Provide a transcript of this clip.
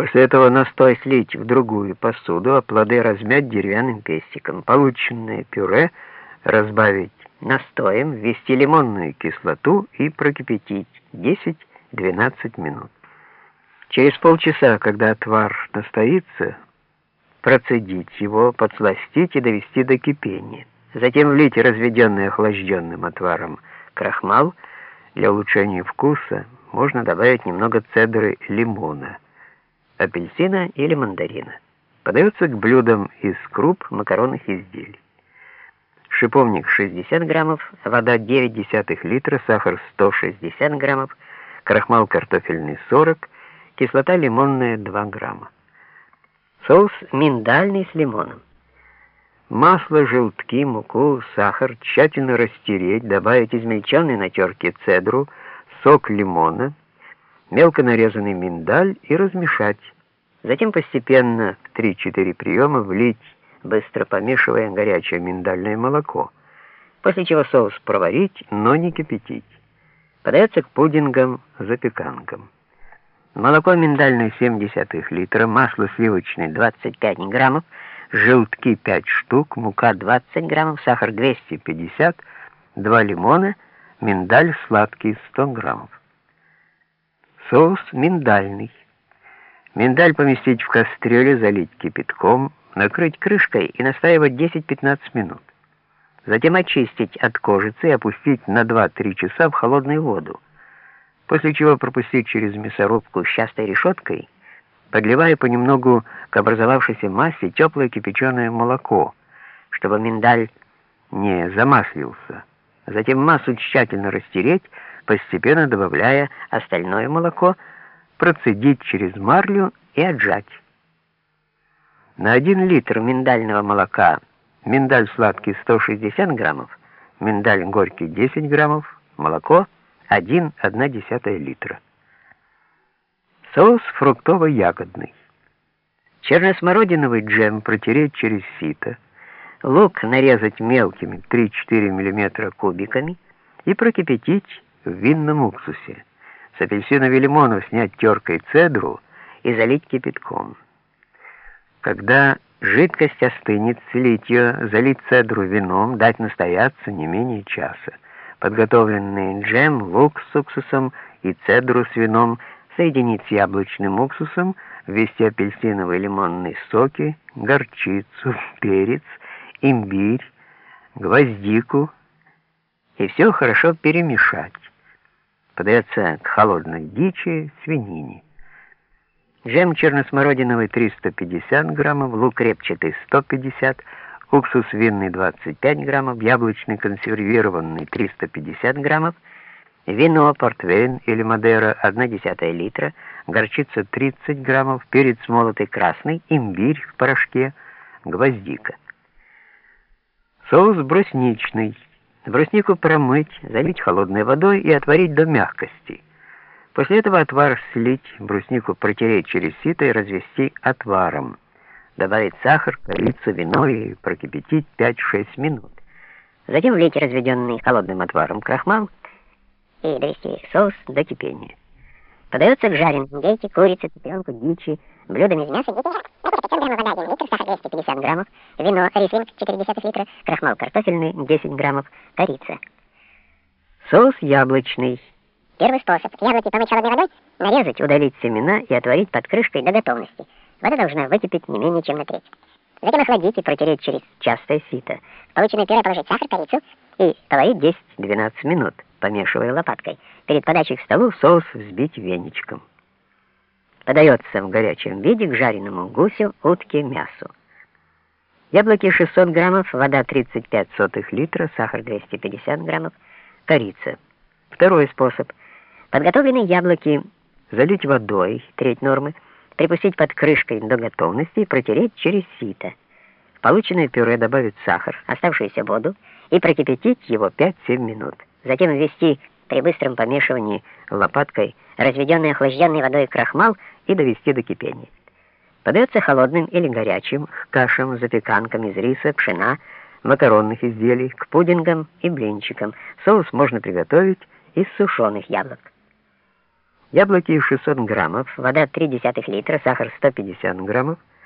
После этого настой слить в другую посуду, а плоды размять деревянным пестиком. Полученное пюре разбавить настоем, ввести лимонную кислоту и прокипятить 10-12 минут. Через полчаса, когда отвар настоится, процедить его, подсластить и довести до кипения. Затем влить разведенный охлажденным отваром крахмал. Для улучшения вкуса можно добавить немного цедры лимона, апельсина или мандарина. Подается к блюдам из круп макаронных изделий. Шиповник 60 граммов, вода 9 литра, сахар 160 граммов, крахмал картофельный 40, кислота лимонная 2 грамма. Соус миндальный с лимоном. Масло, желтки, муку, сахар тщательно растереть, добавить измельченный на терке цедру, сок лимона, мелко нарезанный миндаль и размешать. Затем постепенно в 3-4 приема влить, быстро помешивая горячее миндальное молоко, после чего соус проварить, но не кипятить. Подается к пудингам, запеканкам. Молоко миндальное 0,7 литра, масло сливочное 25 граммов, желтки 5 штук, мука 20 граммов, сахар 250, 2 лимона, миндаль сладкий 100 граммов. Соус миндальный. Миндаль поместить в кастрюлю, залить кипятком, накрыть крышкой и настаивать 10-15 минут. Затем очистить от кожицы и опустить на 2-3 часа в холодную воду, после чего пропустить через мясорубку с частой решеткой – подливая понемногу к образовавшейся массе теплое кипяченое молоко, чтобы миндаль не замаслился. Затем массу тщательно растереть, постепенно добавляя остальное молоко, процедить через марлю и отжать. На 1 литр миндального молока миндаль сладкий 160 граммов, миндаль горький 10 граммов, молоко 1,1 литра. Соус фруктово-ягодный. Черносмородиновый джем протереть через сито. Лук нарезать мелкими 3-4 мм кубиками и прокипятить в винном уксусе. С апельсинов и лимонов снять теркой цедру и залить кипятком. Когда жидкость остынет, слить ее, залить цедру вином, дать настояться не менее часа. Подготовленный джем, лук с уксусом и цедру с вином – соединить с яблочным уксусом, ввести апельсиновые лимонные соки, горчицу, перец, имбирь, гвоздику и все хорошо перемешать. Подается к холодной дичи, свинине. Джем черносмородиновый 350 граммов, лук репчатый 150, уксус винный 25 граммов, яблочный консервированный 350 граммов, Вино, портвейн или Мадера 1,1 литра, горчица 30 граммов, перец молотый красный, имбирь в порошке, гвоздика. Соус брусничный. Бруснику промыть, залить холодной водой и отварить до мягкости. После этого отвар слить, бруснику протереть через сито и развести отваром. Добавить сахар, корицу, вино и прокипятить 5-6 минут. Затем влить разведенный холодным отваром крахмал и довести соус до кипения. Подается к жареным индейке, курице, цыпленку, дичи, блюдам из мяса, дичи, 500 граммов вода 1 литр, сахар 250 граммов, вино, рислинг 0,4 литра, крахмал картофельный 10 граммов, корица. Соус яблочный. Первый способ. Яблоки помыть холодной водой, нарезать, удалить семена и отварить под крышкой до готовности. Вода должна выкипеть не менее чем на треть. Затем охладить и протереть через частое сито. В полученное пюре положить сахар, корицу и поварить 10-12 минут помешивая лопаткой. Перед подачей к столу соус взбить веничком. Подается в горячем виде к жареному гусю, утке, мясу. Яблоки 600 граммов, вода 35 сотых литра, сахар 250 граммов, корица. Второй способ. Подготовленные яблоки залить водой, треть нормы, припустить под крышкой до готовности и протереть через сито. В полученное пюре добавить сахар, оставшуюся воду и прокипятить его 5-7 минут затем ввести при быстром помешивании лопаткой разведенный охлажденной водой крахмал и довести до кипения. Подается холодным или горячим к кашам, запеканкам из риса, пшена, макаронных изделий, к пудингам и блинчикам. Соус можно приготовить из сушеных яблок. яблоки 600 граммов, вода 0,3 литра, сахар 150 граммов,